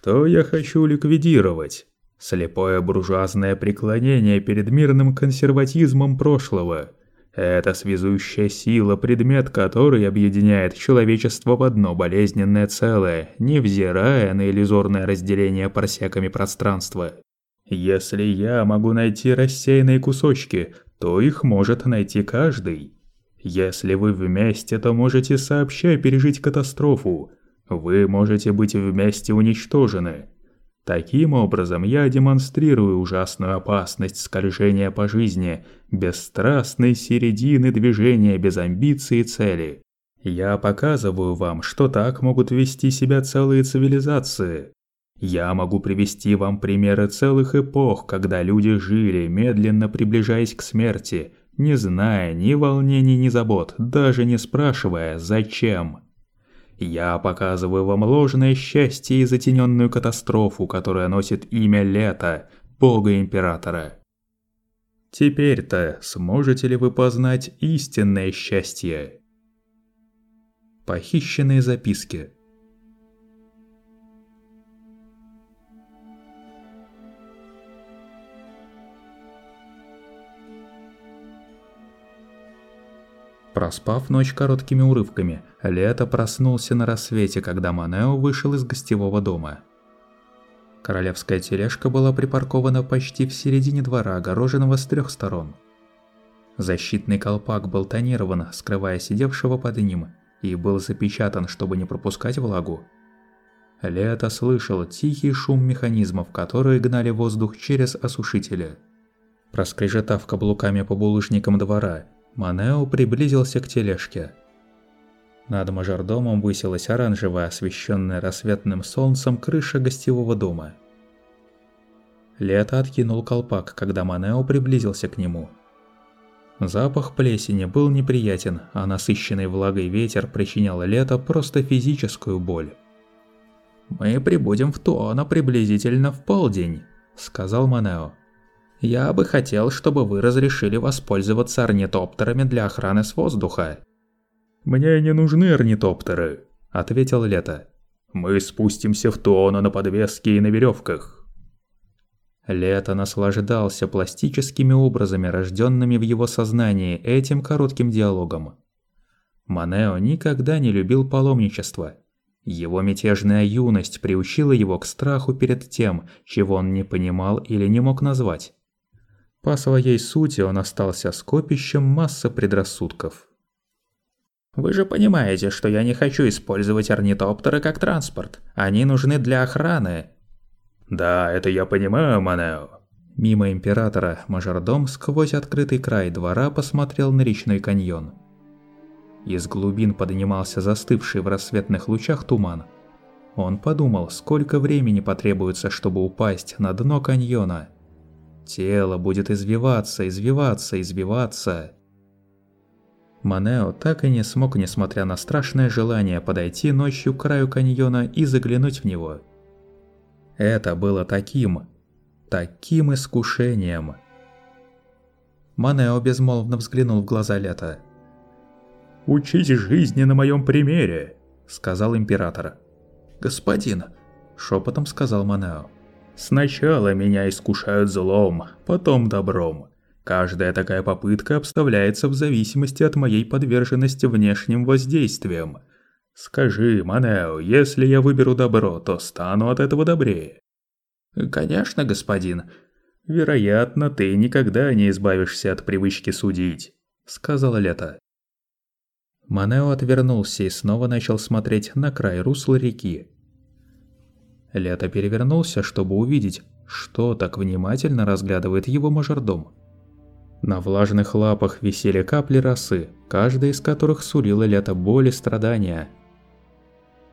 Что я хочу ликвидировать? Слепое буржуазное преклонение перед мирным консерватизмом прошлого. Это связующая сила, предмет который объединяет человечество в одно болезненное целое, невзирая на иллюзорное разделение парсеками пространства. Если я могу найти рассеянные кусочки, то их может найти каждый. Если вы вместе, то можете сообща пережить катастрофу. Вы можете быть вместе уничтожены. Таким образом, я демонстрирую ужасную опасность скольжения по жизни, бесстрастной середины движения без амбиций и цели. Я показываю вам, что так могут вести себя целые цивилизации. Я могу привести вам примеры целых эпох, когда люди жили, медленно приближаясь к смерти, не зная ни волнений, ни забот, даже не спрашивая «зачем?». Я показываю вам ложное счастье и затененную катастрофу, которая носит имя Лета, бога-императора. Теперь-то сможете ли вы познать истинное счастье? Похищенные записки Проспав ночь короткими урывками, Лето проснулся на рассвете, когда Манео вышел из гостевого дома. Королевская тележка была припаркована почти в середине двора, огороженного с трех сторон. Защитный колпак был тонирован, скрывая сидевшего под ним, и был запечатан, чтобы не пропускать влагу. Лето слышал тихий шум механизмов, которые гнали воздух через осушители. Проскрежетав каблуками по булыжникам двора, Манео приблизился к тележке. Над мажордомом высилась оранжевая, освещенная рассветным солнцем крыша гостевого дома. Лето откинул колпак, когда Манео приблизился к нему. Запах плесени был неприятен, а насыщенный влагой ветер причинял Лето просто физическую боль. «Мы прибудем в Туоно приблизительно в полдень», — сказал Манео. Я бы хотел, чтобы вы разрешили воспользоваться орнитоптерами для охраны с воздуха. Мне не нужны орнитоптеры, ответил Лето. Мы спустимся в Туоно на подвеске и на веревках. Лето наслаждался пластическими образами, рожденными в его сознании этим коротким диалогом. Манео никогда не любил паломничество. Его мятежная юность приучила его к страху перед тем, чего он не понимал или не мог назвать. По своей сути он остался скопищем массы предрассудков. Вы же понимаете, что я не хочу использовать орнитоптеры как транспорт. Они нужны для охраны. Да, это я понимаю, Манео. Мимо императора мажордом сквозь открытый край двора посмотрел на речной каньон. Из глубин поднимался застывший в рассветных лучах туман. Он подумал, сколько времени потребуется, чтобы упасть на дно каньона – Тело будет извиваться, извиваться, извиваться. Манео так и не смог, несмотря на страшное желание, подойти ночью к краю каньона и заглянуть в него. Это было таким, таким искушением. Манео безмолвно взглянул в глаза Лета. «Учись жизни на моем примере», — сказал император. «Господин», — шепотом сказал Манео. Сначала меня искушают злом, потом добром. Каждая такая попытка обставляется в зависимости от моей подверженности внешним воздействиям. Скажи, Манео, если я выберу добро, то стану от этого добрее. Конечно, господин. Вероятно, ты никогда не избавишься от привычки судить, сказала Лето. Манео отвернулся и снова начал смотреть на край русла реки. Лето перевернулся, чтобы увидеть, что так внимательно разглядывает его мажордом. На влажных лапах висели капли росы, каждая из которых сулила Лето боль и страдания.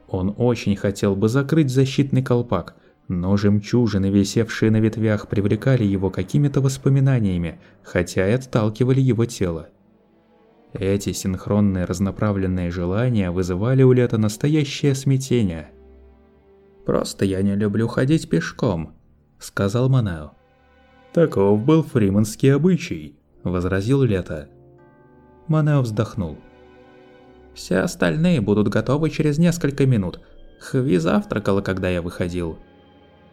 Он очень хотел бы закрыть защитный колпак, но жемчужины, висевшие на ветвях, привлекали его какими-то воспоминаниями, хотя и отталкивали его тело. Эти синхронные разноправленные желания вызывали у Лета настоящее смятение – «Просто я не люблю ходить пешком», — сказал Манао. «Таков был фриманский обычай», — возразил Лето. Манао вздохнул. «Все остальные будут готовы через несколько минут. Хви завтракала, когда я выходил.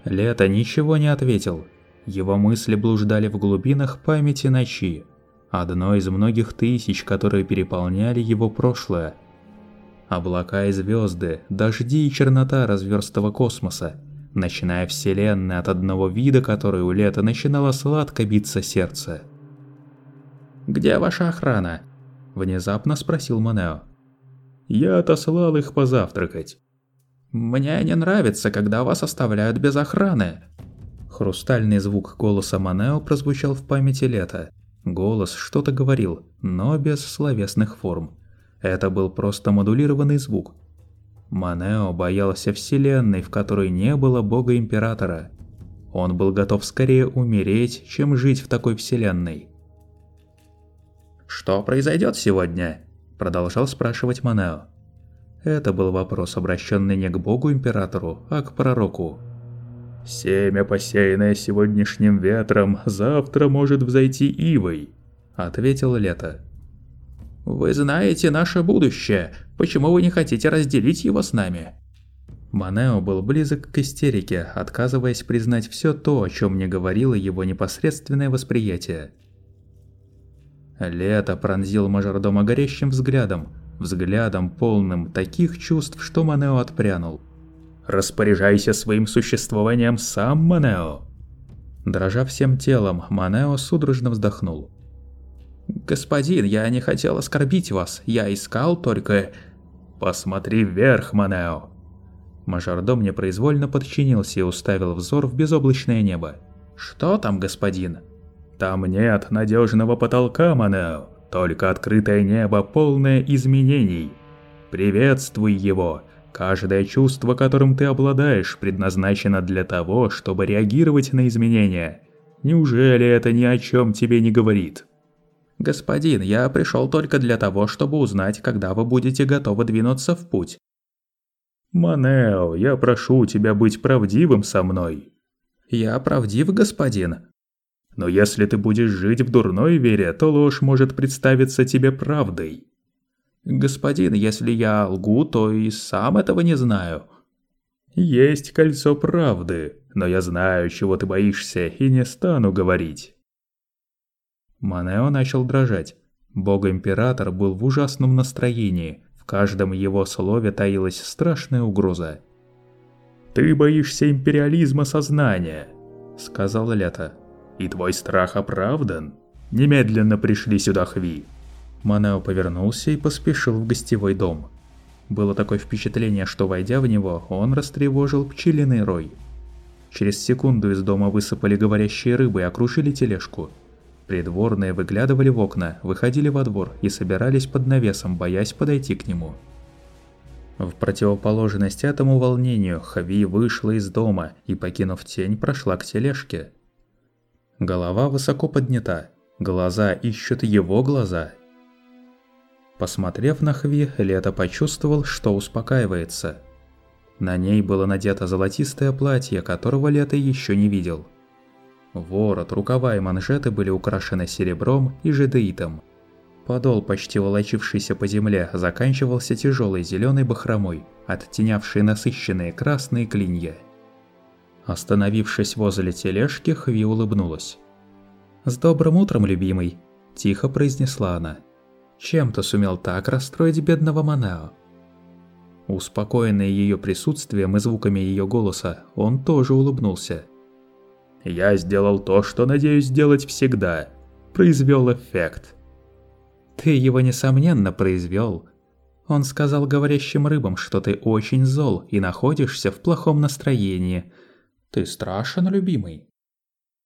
Лето ничего не ответил. Его мысли блуждали в глубинах памяти ночи, одной из многих тысяч, которые переполняли его прошлое. Облака и звезды, дожди и чернота разверстого космоса, ночная вселенная от одного вида, который у Лета начинало сладко биться сердце. «Где ваша охрана?» – внезапно спросил Манео. «Я отослал их позавтракать». «Мне не нравится, когда вас оставляют без охраны». Хрустальный звук голоса Манео прозвучал в памяти Лета. Голос что-то говорил, но без словесных форм. Это был просто модулированный звук. Манео боялся вселенной, в которой не было бога-императора. Он был готов скорее умереть, чем жить в такой вселенной. «Что произойдет сегодня?» – продолжал спрашивать Манео. Это был вопрос, обращенный не к богу-императору, а к пророку. «Семя, посеянное сегодняшним ветром, завтра может взойти ивой», — ответил Лето. «Вы знаете наше будущее. Почему вы не хотите разделить его с нами?» Манео был близок к истерике, отказываясь признать все то, о чем мне говорило его непосредственное восприятие. Лето пронзил мажордома горящим взглядом, взглядом полным таких чувств, что Манео отпрянул. «Распоряжайся своим существованием сам, Манео!» Дрожа всем телом, Манео судорожно вздохнул. «Господин, я не хотел оскорбить вас, я искал только...» «Посмотри вверх, Манео!» Мажордом непроизвольно подчинился и уставил взор в безоблачное небо. «Что там, господин?» «Там нет надежного потолка, Манео. Только открытое небо, полное изменений. Приветствуй его. Каждое чувство, которым ты обладаешь, предназначено для того, чтобы реагировать на изменения. Неужели это ни о чем тебе не говорит? Господин, я пришел только для того, чтобы узнать, когда вы будете готовы двинуться в путь. Манео, я прошу тебя быть правдивым со мной. Я правдив, господин, но если ты будешь жить в дурной вере, то ложь может представиться тебе правдой. Господин, если я лгу, то и сам этого не знаю. Есть кольцо правды, но я знаю, чего ты боишься, и не стану говорить. Манео начал дрожать. Бог-император был в ужасном настроении. В каждом его слове таилась страшная угроза. «Ты боишься империализма сознания», — сказал Лето. И твой страх оправдан. Немедленно пришли сюда, Хви. Манео повернулся и поспешил в гостевой дом. Было такое впечатление, что войдя в него, он растревожил пчелиный рой. Через секунду из дома высыпали говорящие рыбы и окружили тележку. Придворные выглядывали в окна, выходили во двор и собирались под навесом, боясь подойти к нему. В противоположность этому волнению Хави вышла из дома и, покинув тень, прошла к тележке. Голова высоко поднята, глаза ищут его глаза. Посмотрев на Хви, Лето почувствовал, что успокаивается. На ней было надето золотистое платье, которого Лето еще не видел. Ворот, рукава и манжеты были украшены серебром и жадеитом. Подол, почти волочившийся по земле, заканчивался тяжелой зеленой бахромой, оттенявшей насыщенные красные клинья. Остановившись возле тележки, Хви улыбнулась. «С добрым утром, любимый!» – тихо произнесла она. «Чем ты сумел так расстроить бедного Манао?» Успокоенный ее присутствием и звуками ее голоса, он тоже улыбнулся. «Я сделал то, что надеюсь сделать всегда. Произвел эффект». «Ты его, несомненно, произвел. Он сказал говорящим рыбам, что ты очень зол и находишься в плохом настроении – ты страшен, любимый.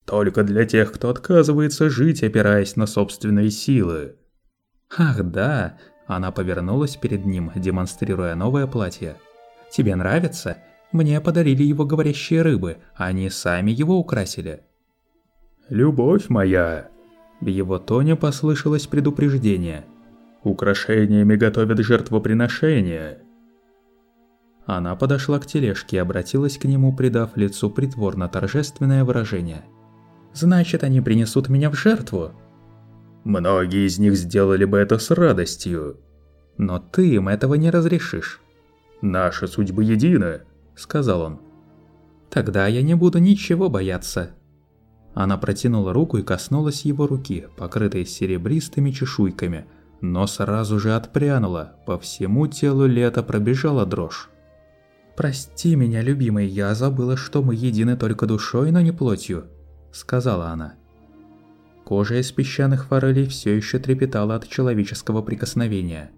Только для тех, кто отказывается жить, опираясь на собственные силы. Ах да, она повернулась перед ним, демонстрируя новое платье. Тебе нравится? Мне подарили его говорящие рыбы, они сами его украсили. Любовь моя. В его тоне послышалось предупреждение. Украшениями готовят жертвоприношения. Она подошла к тележке и обратилась к нему, придав лицу притворно-торжественное выражение. «Значит, они принесут меня в жертву?» «Многие из них сделали бы это с радостью». «Но ты им этого не разрешишь». «Наши судьбы едины», — сказал он. Тогда я не буду ничего бояться. Она протянула руку и коснулась его руки, покрытой серебристыми чешуйками, но сразу же отпрянула, по всему телу лета пробежала дрожь. «Прости меня, любимый, я забыла, что мы едины только душой, но не плотью», — сказала она. Кожа из песчаных форелей все еще трепетала от человеческого прикосновения.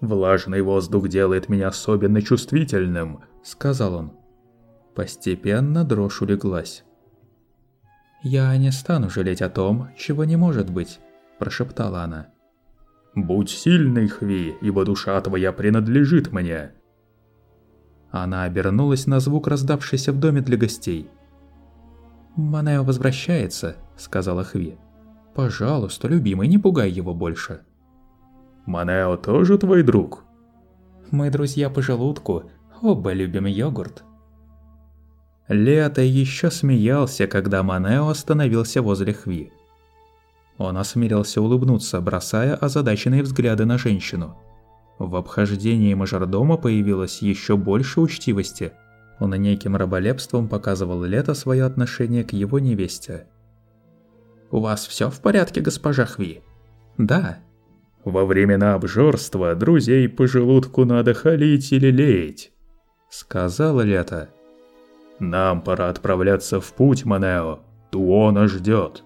«Влажный воздух делает меня особенно чувствительным», — сказал он. Постепенно дрожь улеглась. «Я не стану жалеть о том, чего не может быть», – прошептала она. «Будь сильной, Хви, ибо душа твоя принадлежит мне». Она обернулась на звук, раздавшийся в доме для гостей. «Манео возвращается», – сказала Хви. «Пожалуйста, любимый, не пугай его больше». «Манео тоже твой друг?» «Мы друзья по желудку, оба любим йогурт», Лето еще смеялся, когда Манео остановился возле Хви. Он осмелился улыбнуться, бросая озадаченные взгляды на женщину. В обхождении мажордома появилось еще больше учтивости. Он неким раболепством показывал Лето свое отношение к его невесте. «У вас все в порядке, госпожа Хви?» «Да». «Во времена обжорства друзей по желудку надо халить или леять», — сказала Лето. «Нам пора отправляться в путь, Манео. Туона ждет».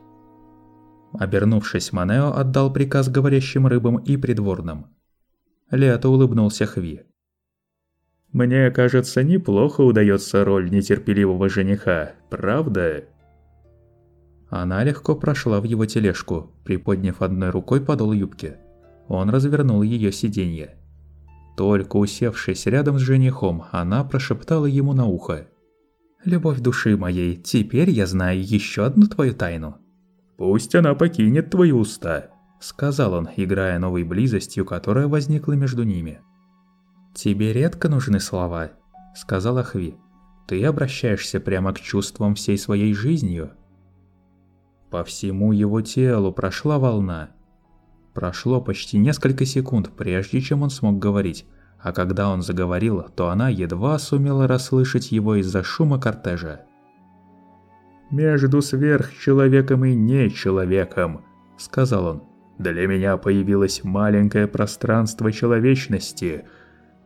Обернувшись, Манео отдал приказ говорящим рыбам и придворным. Лето улыбнулся Хви. «Мне кажется, неплохо удается роль нетерпеливого жениха, правда?» Она легко прошла в его тележку, приподняв одной рукой подол юбки. Он развернул ее сиденье. Только усевшись рядом с женихом, она прошептала ему на ухо. Любовь души моей, теперь я знаю еще одну твою тайну. Пусть она покинет твои уста, сказал он, играя новой близостью, которая возникла между ними. Тебе редко нужны слова, сказала Хви. Ты обращаешься прямо к чувствам всей своей жизнью. По всему его телу прошла волна. Прошло почти несколько секунд, прежде чем он смог говорить, а когда он заговорил, то она едва сумела расслышать его из-за шума кортежа. «Между сверхчеловеком и нечеловеком», — сказал он, — «для меня появилось маленькое пространство человечности.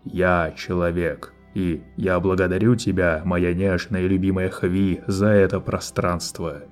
Я человек, и я благодарю тебя, моя нежная и любимая Хви, за это пространство».